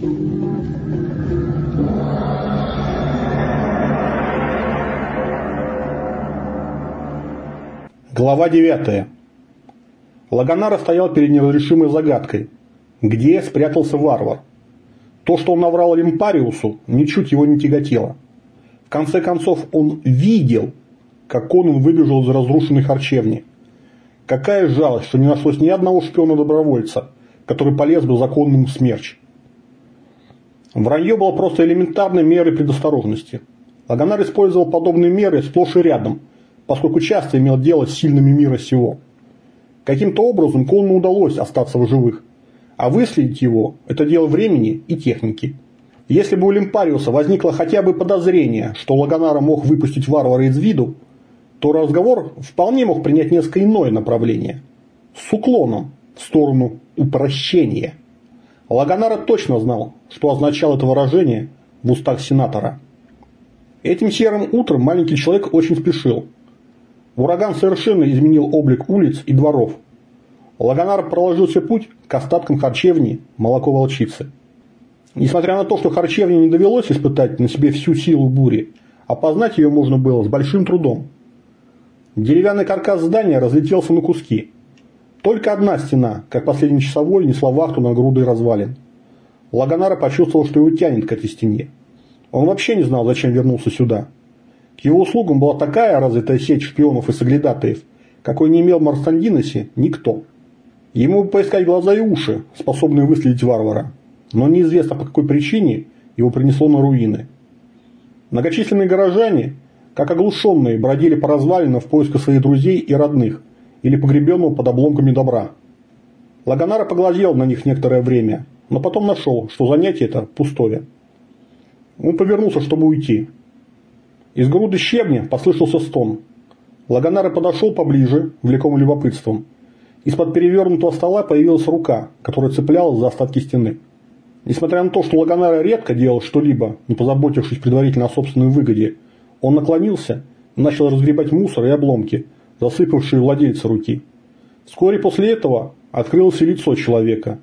Глава 9. Лагонара стоял перед неразрешимой загадкой. Где спрятался варвар? То, что он наврал Лимпариусу, ничуть его не тяготело. В конце концов, он видел, как Конун выбежал из разрушенной харчевни. Какая жалость, что не нашлось ни одного шпиона-добровольца, который полез бы законным смерч. Вранье было просто элементарной мерой предосторожности. Лагонар использовал подобные меры сплошь и рядом, поскольку часто имел дело с сильными мира сего. Каким-то образом Конну удалось остаться в живых, а выследить его – это дело времени и техники. Если бы у Лимпариуса возникло хотя бы подозрение, что Лагонара мог выпустить варвара из виду, то разговор вполне мог принять несколько иное направление. С уклоном в сторону упрощения. Лагонара точно знал, что означало это выражение в устах сенатора. Этим серым утром маленький человек очень спешил – Ураган совершенно изменил облик улиц и дворов. Лагонар проложил себе путь к остаткам харчевни молоко волчицы. Несмотря на то, что харчевне не довелось испытать на себе всю силу бури, опознать ее можно было с большим трудом. Деревянный каркас здания разлетелся на куски. Только одна стена, как последний часовой, несла вахту на грудой развалин. Лагонара почувствовал, что его тянет к этой стене. Он вообще не знал, зачем вернулся сюда. К его услугам была такая развитая сеть шпионов и соглядатаев, какой не имел в Марстандиносе никто. Ему бы поискать глаза и уши, способные выследить варвара, но неизвестно по какой причине его принесло на руины. Многочисленные горожане, как оглушенные, бродили по развалинам в поисках своих друзей и родных или погребенного под обломками добра. Лагонара поглазел на них некоторое время, но потом нашел, что занятие это пустое. Он повернулся, чтобы уйти, из груды щебня послышался стон. Лагонара подошел поближе, влеком любопытством. Из-под перевернутого стола появилась рука, которая цеплялась за остатки стены. Несмотря на то, что Лагонара редко делал что-либо, не позаботившись предварительно о собственной выгоде, он наклонился и начал разгребать мусор и обломки, засыпавшие владельца руки. Вскоре после этого открылось лицо человека.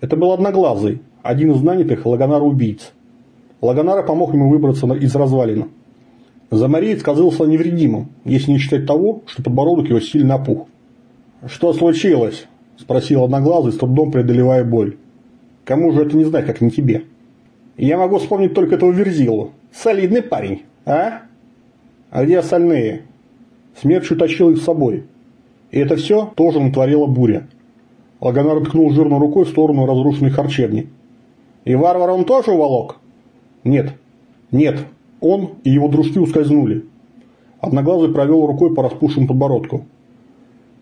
Это был Одноглазый, один из нанятых Лагонара убийц. Лагонара помог ему выбраться из развалина. Замариец казался невредимым, если не считать того, что подбородок его сильно опух. «Что случилось?» – спросил Одноглазый, с трудом преодолевая боль. «Кому же это не знать, как не тебе?» «Я могу вспомнить только этого Верзилу. Солидный парень, а?» «А где остальные?» Смерч утащил их с собой. И это все тоже натворила буря. Лагонар ткнул жирной рукой в сторону разрушенной харчевни. «И варвар он тоже уволок?» «Нет, нет, он и его дружки ускользнули. Одноглазый провел рукой по распухшему подбородку.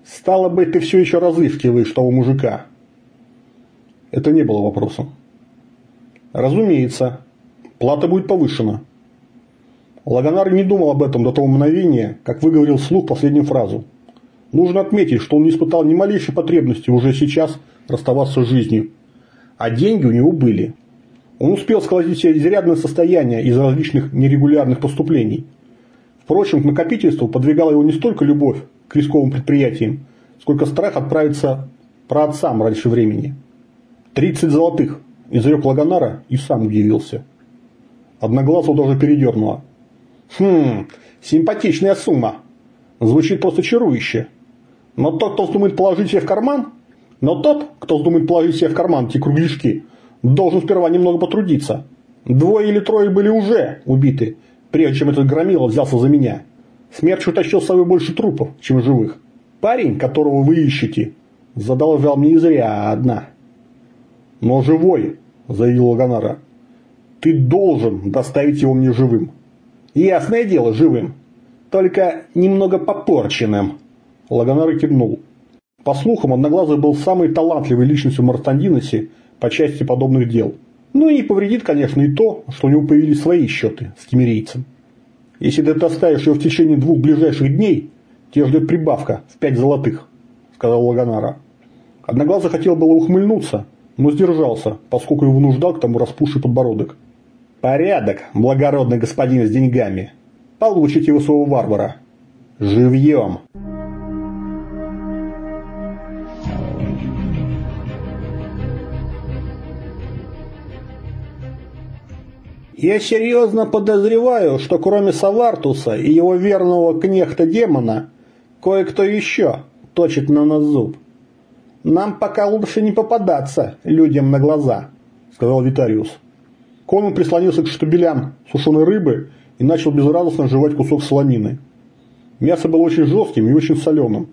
«Стало быть, ты все еще разыскиваешь того мужика». Это не было вопросом. «Разумеется. Плата будет повышена». Лагонар не думал об этом до того мгновения, как выговорил вслух последнюю фразу. Нужно отметить, что он не испытал ни малейшей потребности уже сейчас расставаться с жизнью. А деньги у него были. Он успел сколотить себе изрядное состояние из различных нерегулярных поступлений. Впрочем, к накопительству подвигала его не столько любовь к рисковым предприятиям, сколько страх отправиться про отцам раньше времени. «Тридцать золотых!» – изрек Лагонара и сам удивился. Одноглазого даже передернуло. «Хм, симпатичная сумма. Звучит просто чарующе. Но тот, кто вздумает положить себе в карман, но тот, кто вздумает положить себе в карман эти кругляшки, Должен сперва немного потрудиться. Двое или трое были уже убиты, прежде чем этот громила взялся за меня. Смерч утащил с собой больше трупов, чем живых. Парень, которого вы ищете, задолжал мне зря одна. Но живой, заявил Лагонара. Ты должен доставить его мне живым. Ясное дело, живым. Только немного попорченным. Лагонара кивнул. По слухам, Одноглазый был самой талантливой личностью в Мартандиносе по части подобных дел. Ну и не повредит, конечно, и то, что у него появились свои счеты с кемерийцем. Если ты доставишь его в течение двух ближайших дней, тебя ждет прибавка в пять золотых, сказал Лагонара. Одноглазый хотел было ухмыльнуться, но сдержался, поскольку его вынуждал к тому распухший подбородок. «Порядок, благородный господин с деньгами. Получите своего варвара. Живьем!» Я серьезно подозреваю, что кроме Савартуса и его верного кнехта-демона, кое-кто еще точит на нас зуб. Нам пока лучше не попадаться людям на глаза, сказал Витариус. Конан прислонился к штабелям сушеной рыбы и начал безрадостно жевать кусок солонины. Мясо было очень жестким и очень соленым.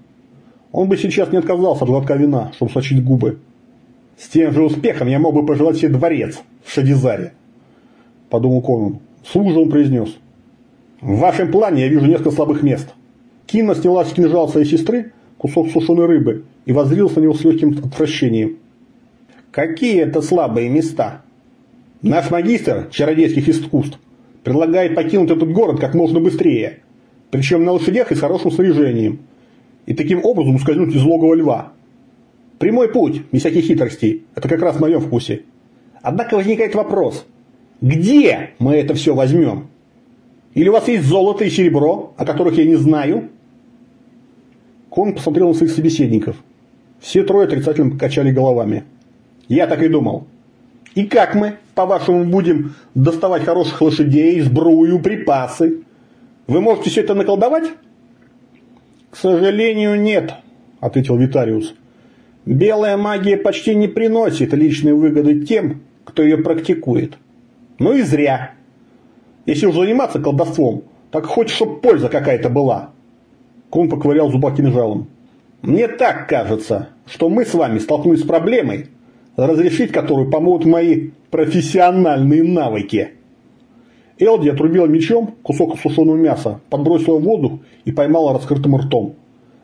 Он бы сейчас не отказался от глотка вина, чтобы сочить губы. С тем же успехом я мог бы пожелать себе дворец в Шадизаре, подумал Конан. Вслух же он произнес. В вашем плане я вижу несколько слабых мест. Кина сняла с кинжала своей сестры кусок сушеной рыбы и воззрелась на него с легким отвращением. Какие это слабые места? Наш магистр чародейских искусств предлагает покинуть этот город как можно быстрее, причем на лошадях и с хорошим снаряжением, и таким образом ускользнуть из логова льва. Прямой путь, без всяких хитростей, это как раз в моем вкусе. Однако возникает вопрос, где мы это все возьмем? Или у вас есть золото и серебро, о которых я не знаю? Кон посмотрел на своих собеседников. Все трое отрицательно покачали головами. Я так и думал. И как мы, по-вашему, будем доставать хороших лошадей, сбрую, припасы? Вы можете все это наколдовать? К сожалению, нет, ответил Витариус. Белая магия почти не приносит личной выгоды тем, кто ее практикует. Ну и зря. Если уж заниматься колдовством, так хоть чтоб польза какая-то была. Кун поковырял зуба кинжалом. Мне так кажется, что мы с вами столкнулись с проблемой, разрешить которую помогут мои профессиональные навыки. Элди отрубила мечом кусок сушеного мяса, подбросила в воздух и поймала раскрытым ртом.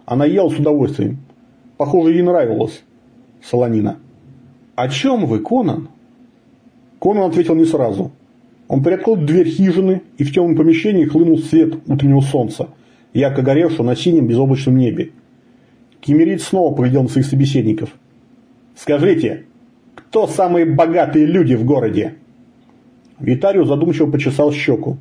Она ела с удовольствием. Похоже, ей нравилось солонина. «О чем вы, Конан?» Конан ответил не сразу. Он приоткрыл дверь хижины, и в темном помещении хлынул свет утреннего солнца, ярко горевшего на синем безоблачном небе. Кемерит снова поглядел на своих собеседников. «Скажите, кто самые богатые люди в городе?» Витарио задумчиво почесал щеку.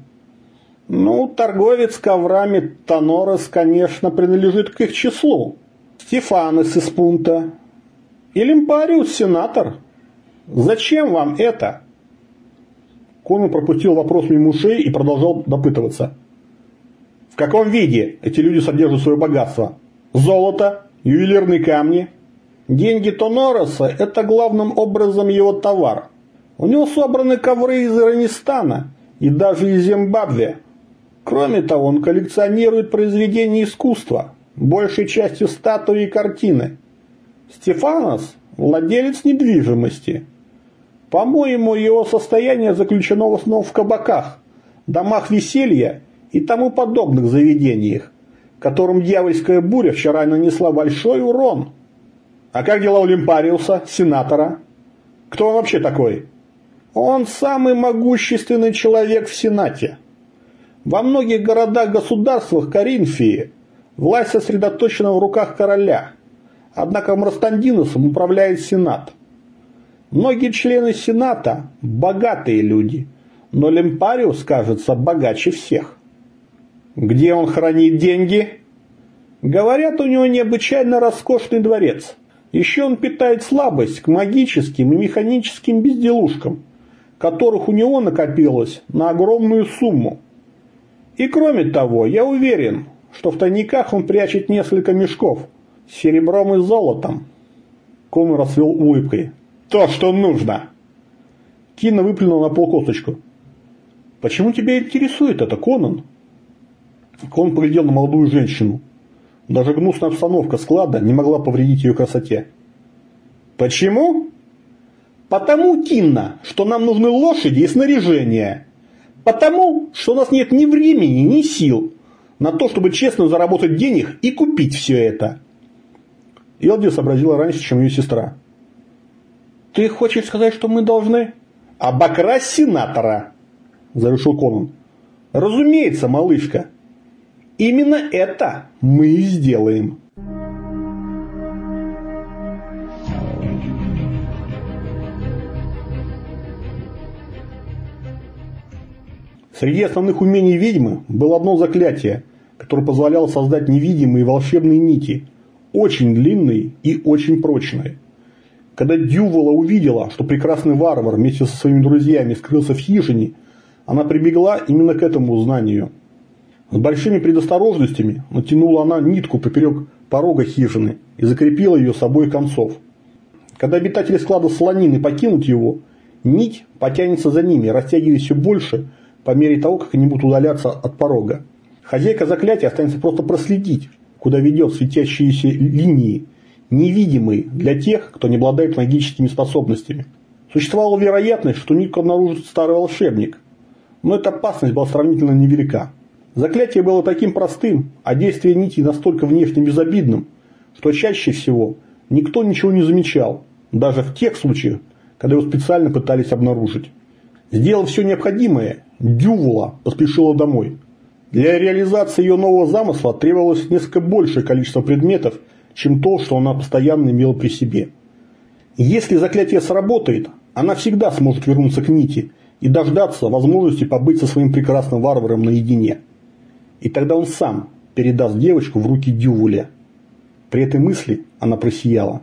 «Ну, торговец коврами Тонорос, конечно, принадлежит к их числу. Стефанес из Пунта. И Лимпариус, сенатор. Зачем вам это?» Конан пропустил вопрос мимо ушей и продолжал допытываться. В каком виде эти люди содержат свое богатство? Золото, ювелирные камни. Деньги Тонороса – это главным образом его товар. У него собраны ковры из Иранистана и даже из Зимбабве. Кроме того, он коллекционирует произведения искусства, большей частью статуи и картины. Стефанос – владелец недвижимости. По-моему, его состояние заключено в основном в кабаках, домах веселья и тому подобных заведениях, которым дьявольская буря вчера нанесла большой урон. А как дела у Лимпариуса, сенатора? Кто он вообще такой? Он самый могущественный человек в Сенате. Во многих городах-государствах Коринфии власть сосредоточена в руках короля, однако Мрастандиносом управляет Сенат. Многие члены Сената – богатые люди, но Лимпариус, кажется, богаче всех. Где он хранит деньги? Говорят, у него необычайно роскошный дворец. Еще он питает слабость к магическим и механическим безделушкам, которых у него накопилось на огромную сумму. И кроме того, я уверен, что в тайниках он прячет несколько мешков с серебром и золотом. Конор расцвел улыбкой. То, что нужно. Кина выплюнул на пол косточку. Почему тебя интересует это, Конан? Он поглядел на молодую женщину. Даже гнусная обстановка склада не могла повредить ее красоте. «Почему?» «Потому, Кинна, что нам нужны лошади и снаряжение. Потому, что у нас нет ни времени, ни сил на то, чтобы честно заработать денег и купить все это». Элди сообразила раньше, чем ее сестра. «Ты хочешь сказать, что мы должны...» «Обокрасть сенатора!» – зарешил Конан. «Разумеется, малышка. Именно это мы и сделаем. Среди основных умений ведьмы было одно заклятие, которое позволяло создать невидимые волшебные нити, очень длинные и очень прочные. Когда Дювола увидела, что прекрасный варвар вместе со своими друзьями скрылся в хижине, она прибегла именно к этому знанию. С большими предосторожностями натянула она нитку поперек порога хижины и закрепила ее с обоих концов. Когда обитатели склада слонины покинут его, нить потянется за ними, растягиваясь все больше по мере того, как они будут удаляться от порога. Хозяйка заклятия останется просто проследить, куда ведет светящиеся линии, невидимые для тех, кто не обладает магическими способностями. Существовала вероятность, что нитку обнаружит старый волшебник, но эта опасность была сравнительно невелика. Заклятие было таким простым, а действие нити настолько внешне безобидным, что чаще всего никто ничего не замечал, даже в тех случаях, когда его специально пытались обнаружить. Сделав все необходимое, Дювула поспешила домой. Для реализации ее нового замысла требовалось несколько большее количество предметов, чем то, что она постоянно имела при себе. Если заклятие сработает, она всегда сможет вернуться к Нити и дождаться возможности побыть со своим прекрасным варваром наедине. И тогда он сам передаст девочку в руки Дювуля. При этой мысли она просияла.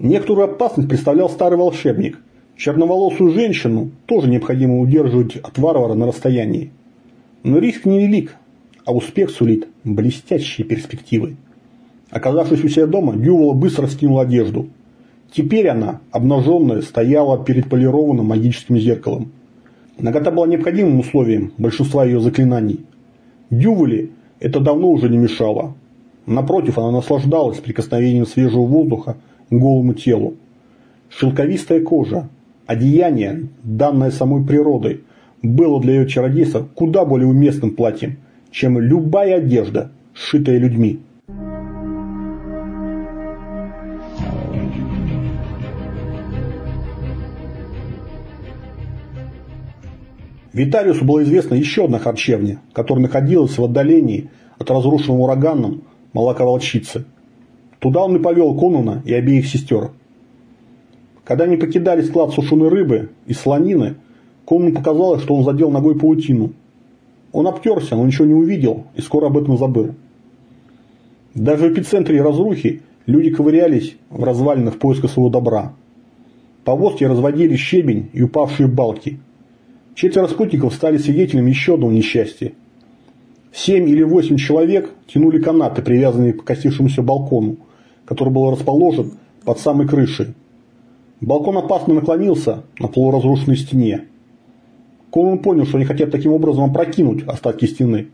Некоторую опасность представлял старый волшебник. Черноволосую женщину тоже необходимо удерживать от варвара на расстоянии. Но риск невелик, а успех сулит блестящие перспективы. Оказавшись у себя дома, Дювола быстро скинула одежду. Теперь она, обнаженная, стояла перед полированным магическим зеркалом. Нагота была необходимым условием большинства ее заклинаний. Дюволе это давно уже не мешало. Напротив, она наслаждалась прикосновением свежего воздуха к голому телу. Шелковистая кожа, одеяние, данное самой природой, было для ее чародейства куда более уместным платьем – чем любая одежда, сшитая людьми. Витариусу было известно еще одна харчевня, которая находилась в отдалении от разрушенного ураганом молоковолчицы. Туда он и повел Конуна и обеих сестер. Когда они покидали склад сушеной рыбы и слонины, Конуну показалось, что он задел ногой паутину, он обтерся, но ничего не увидел и скоро об этом забыл. Даже в эпицентре разрухи люди ковырялись в развалинах в поисках своего добра. Повозки разводили щебень и упавшие балки. Четверо спутников стали свидетелями еще одного несчастья. Семь или восемь человек тянули канаты, привязанные к покосившемуся балкону, который был расположен под самой крышей. Балкон опасно наклонился на полуразрушенной стене. Колун понял, что они хотят таким образом опрокинуть остатки стены.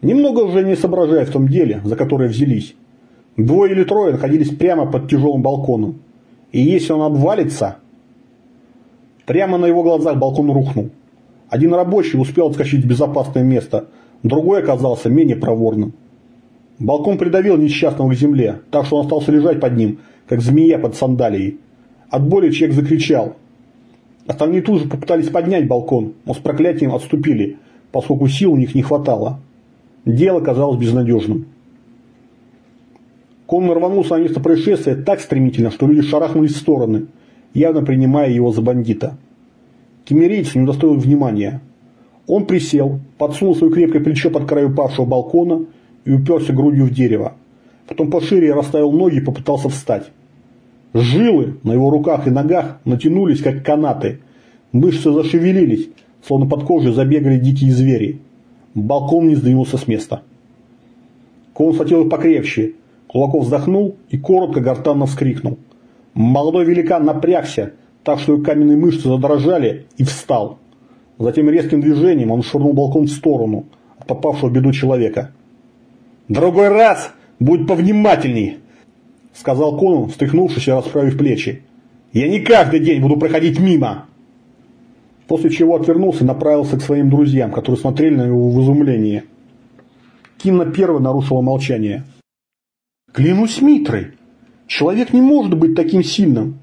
Немного уже не соображая в том деле, за которое взялись. Двое или трое находились прямо под тяжелым балконом. И если он обвалится... Прямо на его глазах балкон рухнул. Один рабочий успел отскочить в безопасное место, другой оказался менее проворным. Балкон придавил несчастного к земле, так что он остался лежать под ним, как змея под сандалией. От боли человек закричал, Остальные тут же попытались поднять балкон, но с проклятием отступили, поскольку сил у них не хватало. Дело казалось безнадежным. Коннор рванулся на место происшествия так стремительно, что люди шарахнулись в стороны, явно принимая его за бандита. Кемерийц не удостоил внимания. Он присел, подсунул свое крепкое плечо под край упавшего балкона и уперся грудью в дерево. Потом пошире расставил ноги и попытался встать. Жилы на его руках и ногах натянулись, как канаты. Мышцы зашевелились, словно под кожей забегали дикие звери. Балкон не сдвинулся с места. Кон схватил покрепче. Кулаков вздохнул и коротко гортанно вскрикнул. Молодой великан напрягся, так что его каменные мышцы задрожали, и встал. Затем резким движением он швырнул балкон в сторону от попавшего в беду человека. «Другой раз будь повнимательней!» – сказал Конан, встряхнувшись и расправив плечи. «Я не каждый день буду проходить мимо!» После чего отвернулся и направился к своим друзьям, которые смотрели на него в изумлении. Кимна первой нарушила молчание. «Клянусь Митрой! Человек не может быть таким сильным!»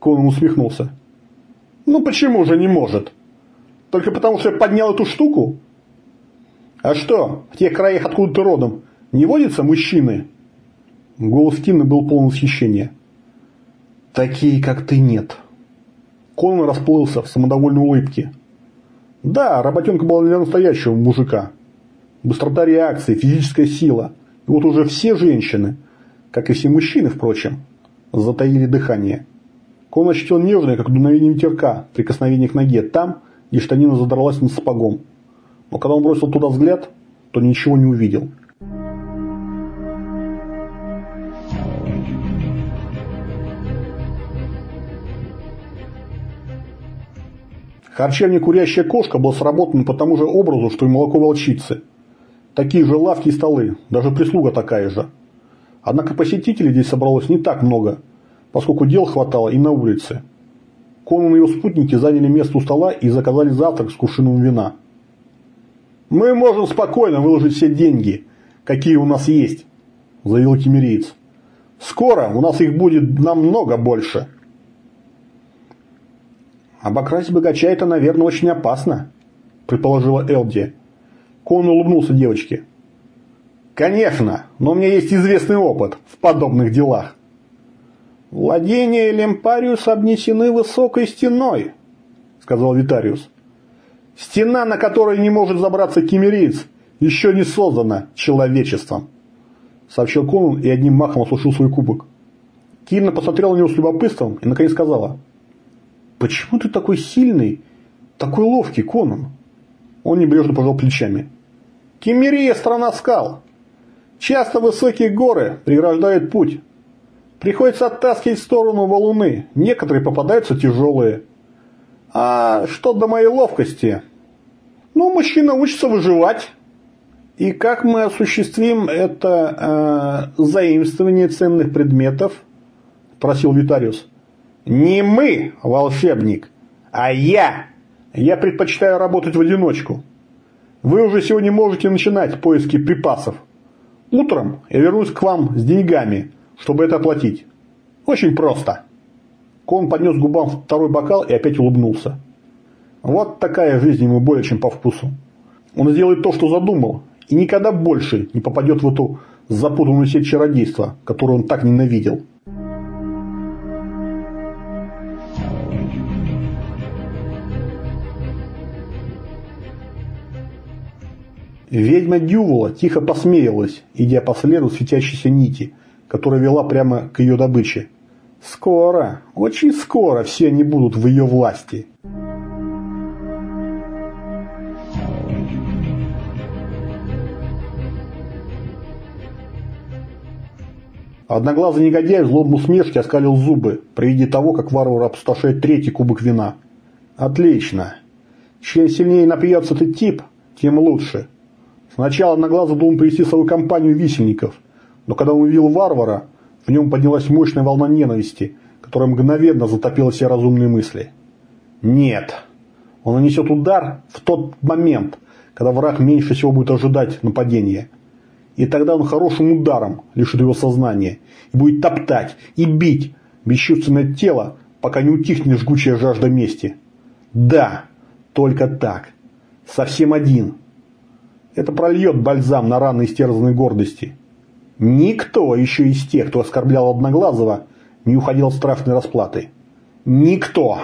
Конан усмехнулся. «Ну почему же не может? Только потому, что я поднял эту штуку? А что, в тех краях, откуда ты родом, не водятся мужчины?» Голос Тины был полон восхищения. «Такие, как ты, нет». Конан расплылся в самодовольной улыбке. «Да, работенка была для настоящего мужика. Быстрота реакции, физическая сила. И вот уже все женщины, как и все мужчины, впрочем, затаили дыхание. Конан ощутил нежное, как дуновение ветерка, прикосновение к ноге там, и штанина задралась над сапогом. Но когда он бросил туда взгляд, то ничего не увидел. Харчевня «Курящая кошка» была сработана по тому же образу, что и молоко волчицы. Такие же лавки и столы, даже прислуга такая же. Однако посетителей здесь собралось не так много, поскольку дел хватало и на улице. Конан и его спутники заняли место у стола и заказали завтрак с кувшином вина. «Мы можем спокойно выложить все деньги, какие у нас есть», – заявил кемериец. «Скоро у нас их будет намного больше». «Обокрасть богача – это, наверное, очень опасно», – предположила Элди. Конан улыбнулся девочке. «Конечно, но у меня есть известный опыт в подобных делах». «Владения Лемпариуса обнесены высокой стеной», – сказал Витариус. «Стена, на которой не может забраться кемериец, еще не создана человечеством», – сообщил Конан и одним махом осушил свой кубок. Кирна посмотрела на него с любопытством и наконец сказала – «Почему ты такой сильный, такой ловкий, Конан?» Он небрежно пожал плечами. «Кемерия – страна скал. Часто высокие горы преграждают путь. Приходится оттаскивать в сторону валуны, некоторые попадаются тяжелые. А что до моей ловкости? Ну, мужчина учится выживать. И как мы осуществим это э, заимствование ценных предметов? Просил Витариус. Не мы, волшебник, а я. Я предпочитаю работать в одиночку. Вы уже сегодня можете начинать поиски припасов. Утром я вернусь к вам с деньгами, чтобы это оплатить. Очень просто. Кон поднес губам второй бокал и опять улыбнулся. Вот такая жизнь ему более чем по вкусу. Он сделает то, что задумал, и никогда больше не попадет в эту запутанную сеть чародейства, которую он так ненавидел. Ведьма Дювола тихо посмеялась, идя по следу светящейся нити, которая вела прямо к ее добыче. Скоро, очень скоро все они будут в ее власти. Одноглазый негодяй в злобной усмешке оскалил зубы при виде того, как варвар опустошает третий кубок вина. «Отлично. Чем сильнее напьется этот тип, тем лучше. Сначала на глазу думал привести свою компанию висельников, но когда он увидел варвара, в нем поднялась мощная волна ненависти, которая мгновенно затопила все разумные мысли. Нет, он нанесет удар в тот момент, когда враг меньше всего будет ожидать нападения. И тогда он хорошим ударом лишит его сознания и будет топтать и бить бесчувственное тело, пока не утихнет жгучая жажда мести. Да, только так. Совсем один – это прольет бальзам на раны истерзанной гордости. Никто еще из тех, кто оскорблял Одноглазого, не уходил от страшной расплаты. Никто!